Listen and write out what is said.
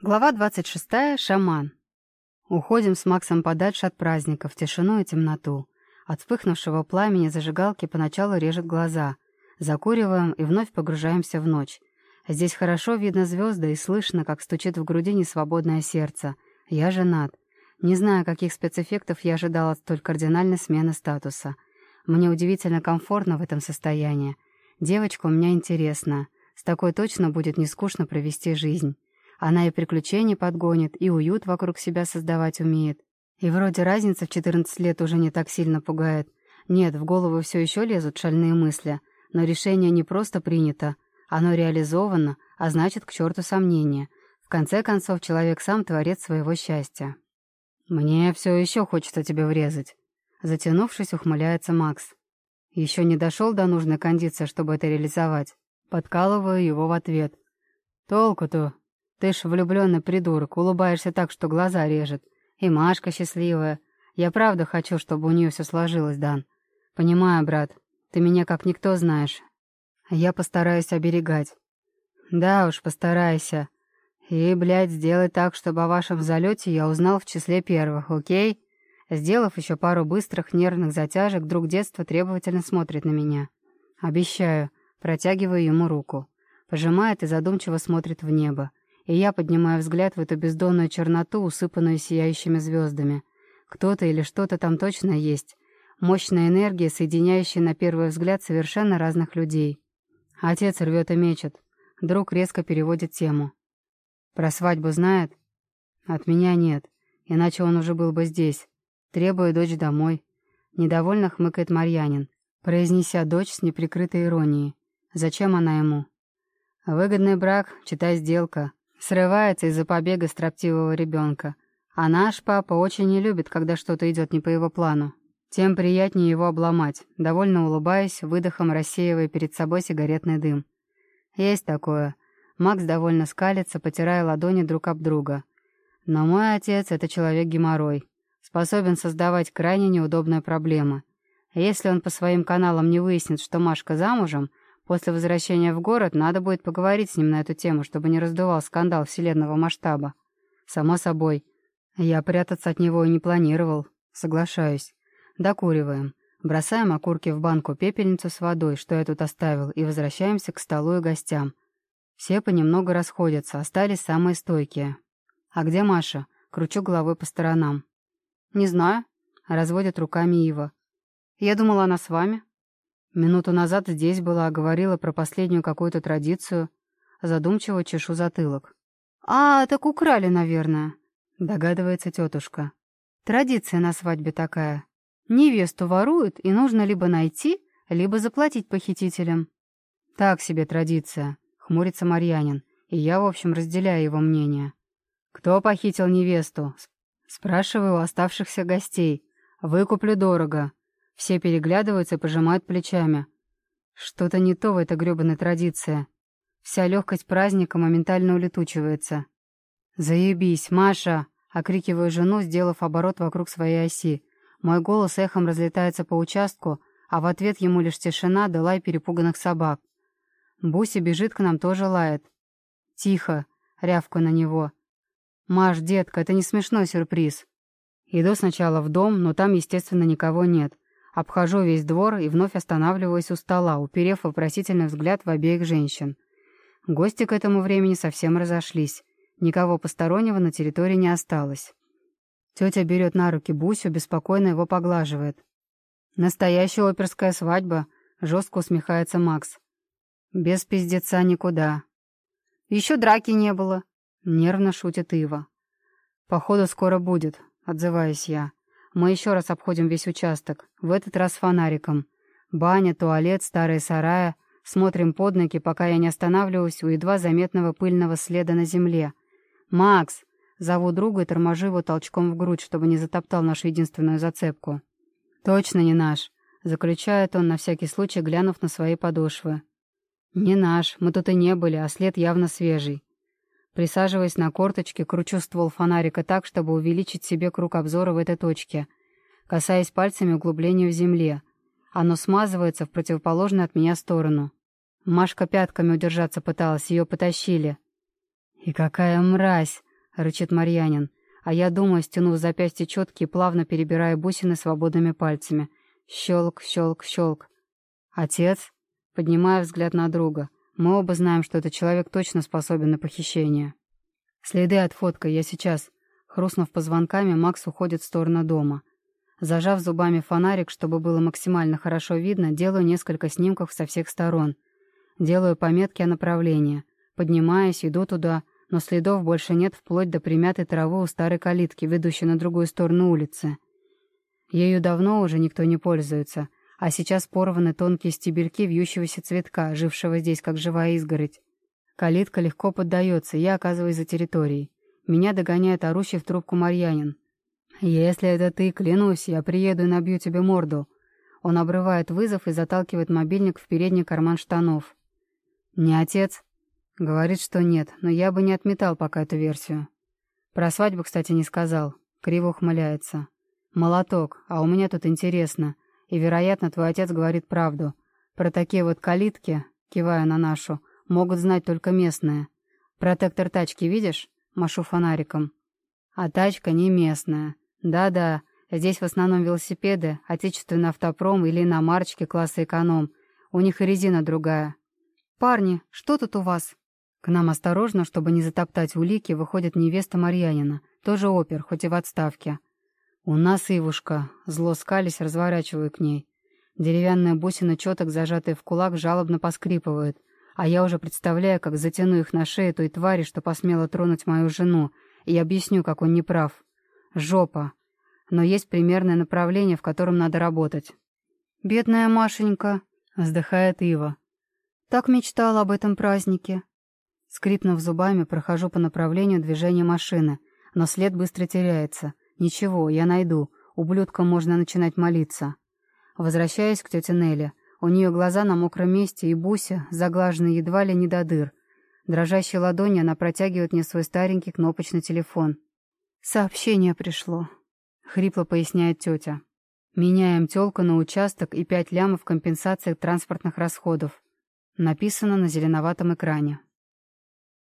Глава 26. Шаман. Уходим с Максом подальше от праздника, в тишину и темноту. От вспыхнувшего пламени зажигалки поначалу режет глаза. Закуриваем и вновь погружаемся в ночь. Здесь хорошо видно звезды и слышно, как стучит в груди несвободное сердце. Я женат. Не знаю, каких спецэффектов я ожидал от столь кардинальной смены статуса. Мне удивительно комфортно в этом состоянии. Девочка у меня интересная. С такой точно будет не скучно провести жизнь. Она и приключений подгонит, и уют вокруг себя создавать умеет. И вроде разница в 14 лет уже не так сильно пугает. Нет, в голову все еще лезут шальные мысли, но решение не просто принято, оно реализовано, а значит, к черту сомнения. В конце концов, человек сам творец своего счастья. «Мне все еще хочется тебе врезать», — затянувшись, ухмыляется Макс. Еще не дошел до нужной кондиции, чтобы это реализовать. Подкалываю его в ответ. «Толку-то? Ты ж влюбленный придурок, улыбаешься так, что глаза режет. И Машка счастливая. Я правда хочу, чтобы у нее все сложилось, Дан. Понимаю, брат, ты меня как никто знаешь. Я постараюсь оберегать. Да уж, постарайся. И, блядь, сделай так, чтобы о вашем залете я узнал в числе первых, окей?» Сделав еще пару быстрых нервных затяжек, друг детства требовательно смотрит на меня. «Обещаю». Протягиваю ему руку. Пожимает и задумчиво смотрит в небо. И я поднимаю взгляд в эту бездонную черноту, усыпанную сияющими звездами. Кто-то или что-то там точно есть. Мощная энергия, соединяющая на первый взгляд совершенно разных людей. Отец рвет и мечет. Друг резко переводит тему. «Про свадьбу знает?» «От меня нет. Иначе он уже был бы здесь. Требую дочь домой». Недовольно хмыкает Марьянин, произнеся дочь с неприкрытой иронией. Зачем она ему? Выгодный брак, читай сделка, срывается из-за побега строптивого ребенка. А наш папа очень не любит, когда что-то идет не по его плану. Тем приятнее его обломать, довольно улыбаясь, выдохом рассеивая перед собой сигаретный дым. Есть такое. Макс довольно скалится, потирая ладони друг об друга. Но мой отец — это человек-геморрой. Способен создавать крайне неудобные проблемы. Если он по своим каналам не выяснит, что Машка замужем, После возвращения в город надо будет поговорить с ним на эту тему, чтобы не раздувал скандал вселенного масштаба. Само собой. Я прятаться от него и не планировал. Соглашаюсь. Докуриваем. Бросаем окурки в банку пепельницу с водой, что я тут оставил, и возвращаемся к столу и гостям. Все понемногу расходятся, остались самые стойкие. «А где Маша?» Кручу головой по сторонам. «Не знаю», — разводит руками Ива. «Я думала, она с вами». Минуту назад здесь была, говорила про последнюю какую-то традицию. Задумчиво чешу затылок. «А, так украли, наверное», — догадывается тетушка. «Традиция на свадьбе такая. Невесту воруют, и нужно либо найти, либо заплатить похитителям». «Так себе традиция», — хмурится Марьянин, и я, в общем, разделяю его мнение. «Кто похитил невесту?» Спрашиваю у оставшихся гостей. «Выкуплю дорого. Все переглядываются и пожимают плечами. Что-то не то в этой грёбаной традиции. Вся легкость праздника моментально улетучивается. «Заебись, Маша!» — окрикиваю жену, сделав оборот вокруг своей оси. Мой голос эхом разлетается по участку, а в ответ ему лишь тишина да лай перепуганных собак. Буся бежит к нам, тоже лает. «Тихо!» — рявку на него. «Маш, детка, это не смешной сюрприз». Иду сначала в дом, но там, естественно, никого нет. Обхожу весь двор и вновь останавливаюсь у стола, уперев вопросительный взгляд в обеих женщин. Гости к этому времени совсем разошлись. Никого постороннего на территории не осталось. Тетя берет на руки Бусю, беспокойно его поглаживает. «Настоящая оперская свадьба», — жестко усмехается Макс. «Без пиздеца никуда». «Еще драки не было», — нервно шутит Ива. «Походу, скоро будет», — отзываюсь я. Мы еще раз обходим весь участок, в этот раз фонариком. Баня, туалет, старые сарая. Смотрим под ноги, пока я не останавливаюсь у едва заметного пыльного следа на земле. «Макс!» Зову друга и торможу его толчком в грудь, чтобы не затоптал нашу единственную зацепку. «Точно не наш», — заключает он, на всякий случай глянув на свои подошвы. «Не наш, мы тут и не были, а след явно свежий. Присаживаясь на корточке, кручу ствол фонарика так, чтобы увеличить себе круг обзора в этой точке, касаясь пальцами углубления в земле. Оно смазывается в противоположную от меня сторону. Машка пятками удержаться пыталась, ее потащили. «И какая мразь!» рычит Марьянин, а я думаю, стянув запястье четки и плавно перебирая бусины свободными пальцами. Щелк, щелк, щелк. Отец? Поднимая взгляд на друга. Мы оба знаем, что этот человек точно способен на похищение. Следы от фотка, я сейчас. Хрустнув позвонками, Макс уходит в сторону дома. Зажав зубами фонарик, чтобы было максимально хорошо видно, делаю несколько снимков со всех сторон. Делаю пометки о направлении. Поднимаюсь, иду туда, но следов больше нет вплоть до примятой травы у старой калитки, ведущей на другую сторону улицы. Ею давно уже никто не пользуется, а сейчас порваны тонкие стебельки вьющегося цветка, жившего здесь как живая изгородь. Калитка легко поддается, я оказываюсь за территорией. Меня догоняет орущий в трубку Марьянин. «Если это ты, клянусь, я приеду и набью тебе морду». Он обрывает вызов и заталкивает мобильник в передний карман штанов. «Не отец?» Говорит, что нет, но я бы не отметал пока эту версию. Про свадьбу, кстати, не сказал. Криво ухмыляется. «Молоток, а у меня тут интересно. И, вероятно, твой отец говорит правду. Про такие вот калитки, кивая на нашу, могут знать только местные. Протектор тачки видишь? Машу фонариком. А тачка не местная. Да-да, здесь в основном велосипеды, отечественный автопром или иномарочки класса эконом. У них и резина другая. «Парни, что тут у вас?» К нам осторожно, чтобы не затоптать улики, выходит невеста Марьянина, тоже опер, хоть и в отставке. «У нас Ивушка», — зло скались, разворачиваю к ней. Деревянная бусина четок, зажатая в кулак, жалобно поскрипывает, а я уже представляю, как затяну их на шею той твари, что посмела тронуть мою жену, и объясню, как он неправ. Жопа. Но есть примерное направление, в котором надо работать. «Бедная Машенька», — вздыхает Ива. «Так мечтала об этом празднике». Скрипнув зубами, прохожу по направлению движения машины, но след быстро теряется. Ничего, я найду. Ублюдкам можно начинать молиться. Возвращаюсь к тете Нелли. У нее глаза на мокром месте и буся, заглаженные едва ли не до дыр. Дрожащей ладонью она протягивает мне свой старенький кнопочный телефон. «Сообщение пришло», — хрипло поясняет тетя. «Меняем тёлку на участок и пять лямов компенсации транспортных расходов». Написано на зеленоватом экране.